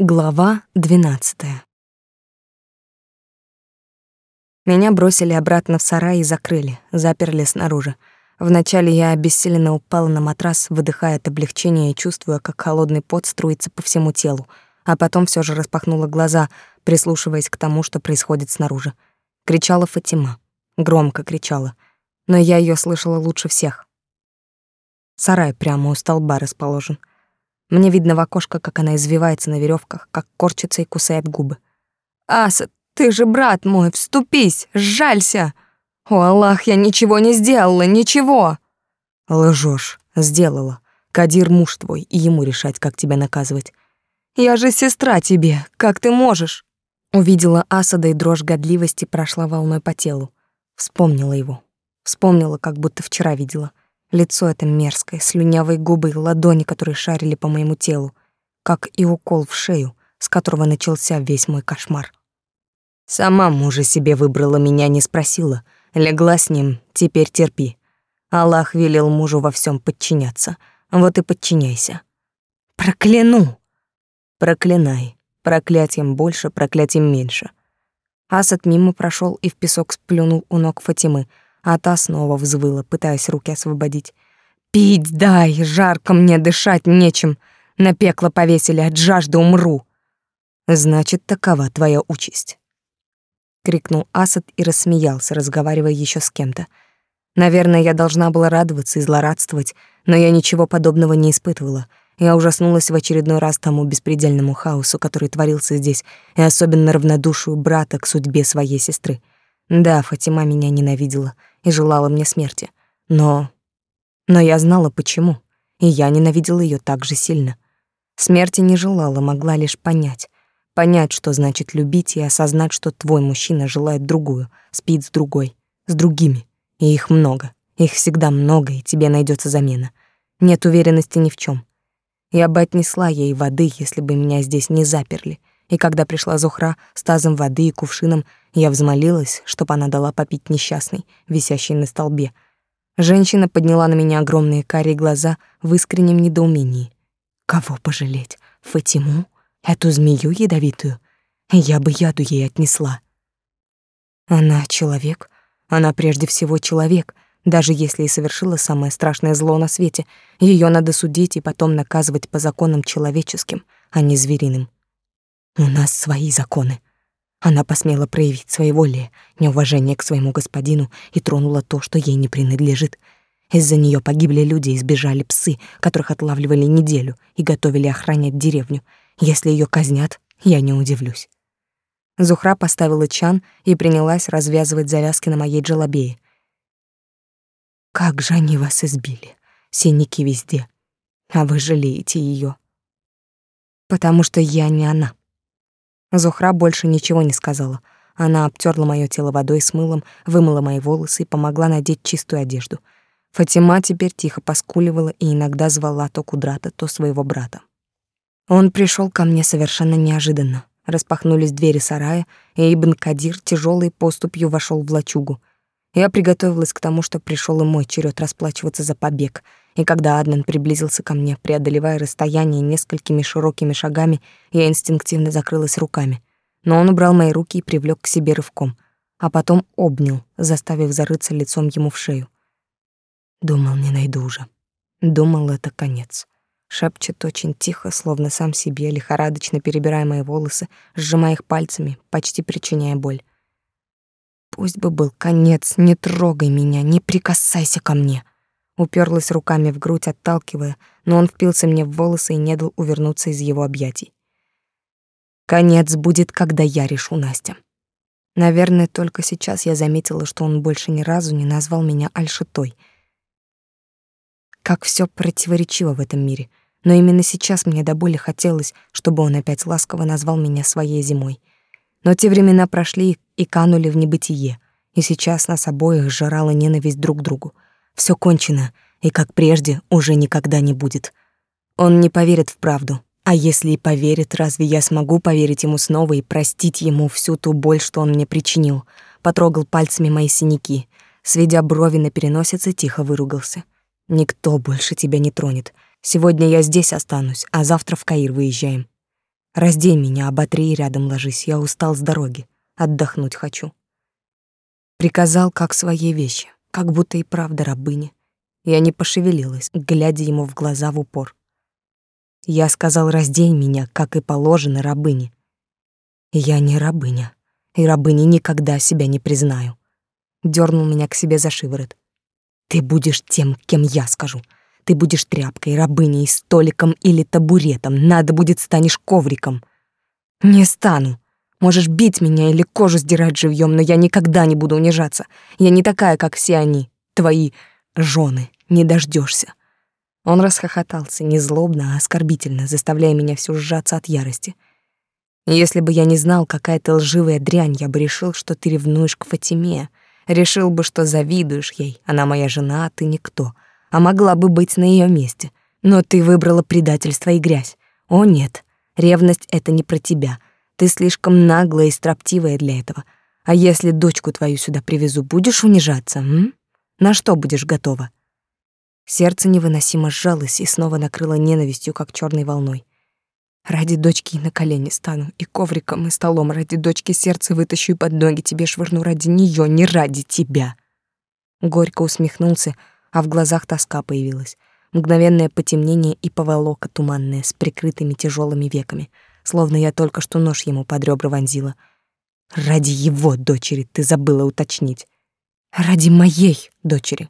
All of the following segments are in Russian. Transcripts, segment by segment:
Глава двенадцатая. Меня бросили обратно в сарай и закрыли, заперли снаружи. Вначале я обессиленно упала на матрас, выдыхая от облегчения и чувствуя, как холодный пот струится по всему телу, а потом все же распахнула глаза, прислушиваясь к тому, что происходит снаружи. Кричала Фатима, громко кричала, но я ее слышала лучше всех. Сарай прямо у столба расположен — мне видно в окошко, как она извивается на веревках, как корчится и кусает губы. «Аса, ты же брат мой, вступись, сжалься!» «О, Аллах, я ничего не сделала, ничего!» Лжешь, сделала. Кадир муж твой, и ему решать, как тебя наказывать. «Я же сестра тебе, как ты можешь?» Увидела Асада, и дрожь годливости прошла волной по телу. Вспомнила его. Вспомнила, как будто вчера видела — Лицо это мерзкое, слюнявые губы ладони, которые шарили по моему телу, как и укол в шею, с которого начался весь мой кошмар. Сама мужа себе выбрала меня, не спросила. Легла с ним, теперь терпи. Аллах велел мужу во всем подчиняться. Вот и подчиняйся. Прокляну. Проклинай. Проклятием больше, проклятием меньше. Асад мимо прошел и в песок сплюнул у ног Фатимы, а та снова взвыла, пытаясь руки освободить. «Пить дай, жарко мне, дышать нечем. На пекло повесили, от жажды умру». «Значит, такова твоя участь», — крикнул Асад и рассмеялся, разговаривая еще с кем-то. Наверное, я должна была радоваться и злорадствовать, но я ничего подобного не испытывала. Я ужаснулась в очередной раз тому беспредельному хаосу, который творился здесь, и особенно равнодушию брата к судьбе своей сестры. Да, Фатима меня ненавидела — и желала мне смерти. Но... Но я знала, почему, и я ненавидела ее так же сильно. Смерти не желала, могла лишь понять. Понять, что значит любить, и осознать, что твой мужчина желает другую, спит с другой, с другими. И их много, их всегда много, и тебе найдется замена. Нет уверенности ни в чем. Я бы отнесла ей воды, если бы меня здесь не заперли. И когда пришла Зухра с тазом воды и кувшином, я взмолилась, чтобы она дала попить несчастной, висящей на столбе. Женщина подняла на меня огромные карие глаза в искреннем недоумении. Кого пожалеть? Фатиму? Эту змею ядовитую? Я бы яду ей отнесла. Она человек. Она прежде всего человек. Даже если и совершила самое страшное зло на свете, ее надо судить и потом наказывать по законам человеческим, а не звериным. У нас свои законы. Она посмела проявить своеволие, неуважение к своему господину и тронула то, что ей не принадлежит. Из-за нее погибли люди и сбежали псы, которых отлавливали неделю и готовили охранять деревню. Если ее казнят, я не удивлюсь. Зухра поставила чан и принялась развязывать завязки на моей джалабее. Как же они вас избили. Синяки везде. А вы жалеете ее. Потому что я не она. Зухра больше ничего не сказала. Она обтерла моё тело водой с мылом, вымыла мои волосы и помогла надеть чистую одежду. Фатима теперь тихо поскуливала и иногда звала то Кудрата, то своего брата. Он пришел ко мне совершенно неожиданно. Распахнулись двери сарая, и Ибн Кадир тяжелой поступью вошел в лачугу. Я приготовилась к тому, что пришел и мой черед расплачиваться за побег — и когда Аднан приблизился ко мне, преодолевая расстояние несколькими широкими шагами, я инстинктивно закрылась руками. Но он убрал мои руки и привлек к себе рывком, а потом обнял, заставив зарыться лицом ему в шею. Думал, не найду уже. Думал, это конец. Шепчет очень тихо, словно сам себе, лихорадочно перебирая мои волосы, сжимая их пальцами, почти причиняя боль. Пусть бы был конец, не трогай меня, не прикасайся ко мне уперлась руками в грудь, отталкивая, но он впился мне в волосы и не дал увернуться из его объятий. Конец будет, когда я решу Настя. Наверное, только сейчас я заметила, что он больше ни разу не назвал меня Альшитой. Как все противоречиво в этом мире. Но именно сейчас мне до боли хотелось, чтобы он опять ласково назвал меня своей зимой. Но те времена прошли и канули в небытие, и сейчас нас обоих сжирала ненависть друг к другу. Все кончено, и как прежде уже никогда не будет. Он не поверит в правду. А если и поверит, разве я смогу поверить ему снова и простить ему всю ту боль, что он мне причинил? Потрогал пальцами мои синяки, сведя брови на переносице, тихо выругался. Никто больше тебя не тронет. Сегодня я здесь останусь, а завтра в Каир выезжаем. Раздень меня, оботри и рядом ложись. Я устал с дороги. Отдохнуть хочу. Приказал, как свои вещи, как будто и правда рабыня. Я не пошевелилась, глядя ему в глаза в упор. Я сказал, раздень меня, как и положено рабыне. Я не рабыня, и рабыней никогда себя не признаю. Дёрнул меня к себе за шиворот. Ты будешь тем, кем я скажу. Ты будешь тряпкой, рабыней, столиком или табуретом. Надо будет станешь ковриком. Не стану. Можешь бить меня или кожу сдирать живьем, но я никогда не буду унижаться. Я не такая, как все они, твои жены. Не дождешься. Он расхохотался, не злобно, а оскорбительно, заставляя меня всю сжаться от ярости. Если бы я не знал, какая ты лживая дрянь, я бы решил, что ты ревнуешь к Фатиме. Решил бы, что завидуешь ей. Она моя жена, а ты никто а могла бы быть на ее месте. Но ты выбрала предательство и грязь. О нет, ревность — это не про тебя. Ты слишком наглая и строптивая для этого. А если дочку твою сюда привезу, будешь унижаться, м? На что будешь готова?» Сердце невыносимо сжалось и снова накрыло ненавистью, как черной волной. Ради дочки на колени стану, и ковриком, и столом ради дочки сердце вытащу и под ноги тебе швырну ради нее, не ради тебя. Горько усмехнулся, а в глазах тоска появилась. Мгновенное потемнение и поволока туманная с прикрытыми тяжелыми веками, словно я только что нож ему под ребра вонзила. Ради его дочери ты забыла уточнить. Ради моей дочери,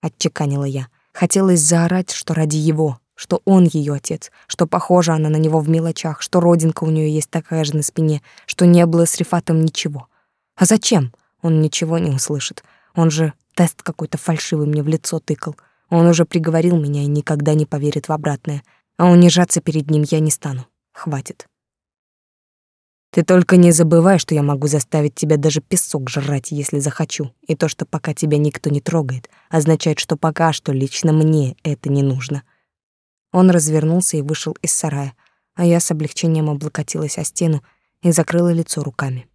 отчеканила я. Хотелось заорать, что ради его, что он ее отец, что похожа она на него в мелочах, что родинка у нее есть такая же на спине, что не было с Рифатом ничего. А зачем? Он ничего не услышит. Он же Тест какой-то фальшивый мне в лицо тыкал. Он уже приговорил меня и никогда не поверит в обратное. А унижаться перед ним я не стану. Хватит. Ты только не забывай, что я могу заставить тебя даже песок жрать, если захочу. И то, что пока тебя никто не трогает, означает, что пока что лично мне это не нужно. Он развернулся и вышел из сарая, а я с облегчением облокотилась о стену и закрыла лицо руками.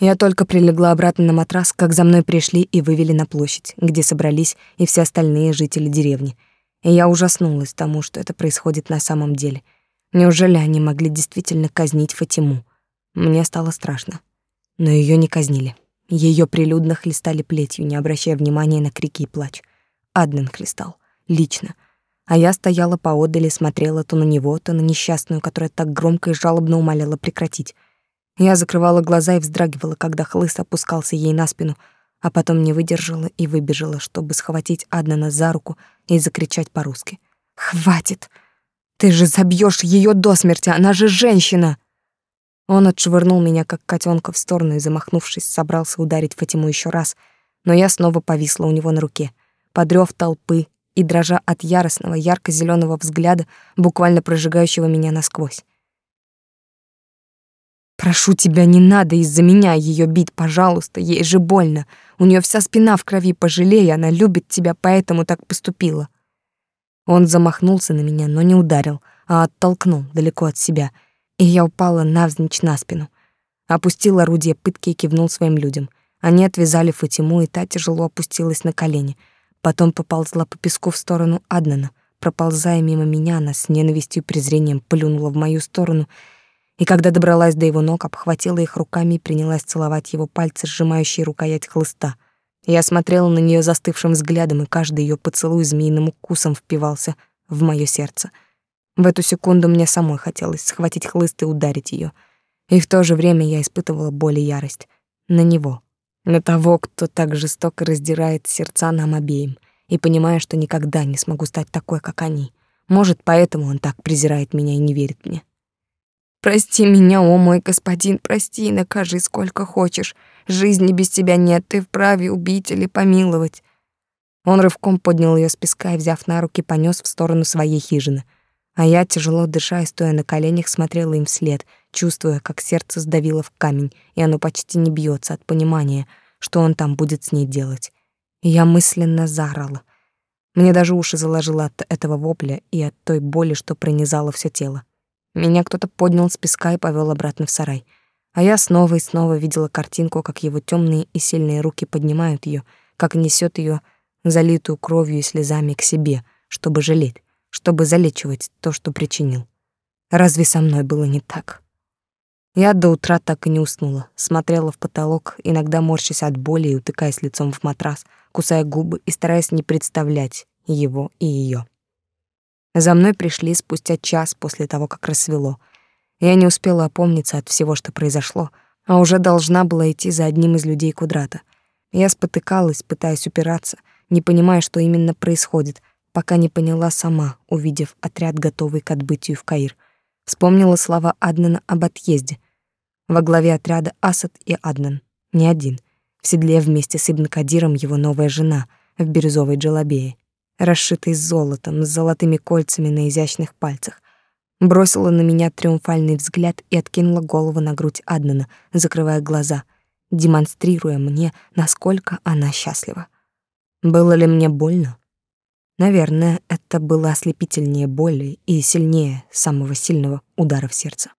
Я только прилегла обратно на матрас, как за мной пришли и вывели на площадь, где собрались и все остальные жители деревни. И я ужаснулась тому, что это происходит на самом деле. Неужели они могли действительно казнить Фатиму? Мне стало страшно. Но ее не казнили. Ее прилюдно хлестали плетью, не обращая внимания на крики и плач. Аднен хлестал. Лично. А я стояла поодаль и смотрела то на него, то на несчастную, которая так громко и жалобно умоляла прекратить — я закрывала глаза и вздрагивала, когда хлыст опускался ей на спину, а потом не выдержала и выбежала, чтобы схватить Аднана за руку и закричать по-русски. «Хватит! Ты же забьешь ее до смерти, она же женщина!» Он отшвырнул меня, как котенка, в сторону и, замахнувшись, собрался ударить Фатиму еще раз, но я снова повисла у него на руке. Подрёв толпы и дрожа от яростного, ярко зеленого взгляда, буквально прожигающего меня насквозь. Прошу тебя, не надо из-за меня ее бить, пожалуйста, ей же больно. У нее вся спина в крови, пожалей, она любит тебя, поэтому так поступила. Он замахнулся на меня, но не ударил, а оттолкнул далеко от себя, и я упала навзничь на спину. Опустил орудие пытки и кивнул своим людям. Они отвязали Фатиму, и та тяжело опустилась на колени. Потом поползла по песку в сторону Аднана. Проползая мимо меня, она с ненавистью и презрением плюнула в мою сторону — и когда добралась до его ног, обхватила их руками и принялась целовать его пальцы, сжимающие рукоять хлыста. Я смотрела на нее застывшим взглядом, и каждый ее поцелуй змеиным укусом впивался в мое сердце. В эту секунду мне самой хотелось схватить хлыст и ударить ее, И в то же время я испытывала боль и ярость. На него. На того, кто так жестоко раздирает сердца нам обеим. И понимая, что никогда не смогу стать такой, как они. Может, поэтому он так презирает меня и не верит мне. Прости меня, о мой господин, прости и накажи сколько хочешь. Жизни без тебя нет, ты вправе убить или помиловать. Он рывком поднял ее с песка и, взяв на руки, понес в сторону своей хижины. А я, тяжело дыша и стоя на коленях, смотрела им вслед, чувствуя, как сердце сдавило в камень, и оно почти не бьется от понимания, что он там будет с ней делать. И я мысленно заорала. Мне даже уши заложило от этого вопля и от той боли, что пронизало все тело. Меня кто-то поднял с песка и повел обратно в сарай. А я снова и снова видела картинку, как его темные и сильные руки поднимают ее, как несет ее, залитую кровью и слезами, к себе, чтобы жалеть, чтобы залечивать то, что причинил. Разве со мной было не так? Я до утра так и не уснула, смотрела в потолок, иногда морщась от боли и утыкаясь лицом в матрас, кусая губы и стараясь не представлять его и ее. За мной пришли спустя час после того, как рассвело. Я не успела опомниться от всего, что произошло, а уже должна была идти за одним из людей Кудрата. Я спотыкалась, пытаясь упираться, не понимая, что именно происходит, пока не поняла сама, увидев отряд, готовый к отбытию в Каир. Вспомнила слова Аднана об отъезде. Во главе отряда Асад и Аднан. Не один. В седле вместе с Ибн Кадиром его новая жена в бирюзовой джалабее, расшитой золотом, с золотыми кольцами на изящных пальцах. Бросила на меня триумфальный взгляд и откинула голову на грудь Аднана, закрывая глаза, демонстрируя мне, насколько она счастлива. Было ли мне больно? Наверное, это было ослепительнее боли и сильнее самого сильного удара в сердце.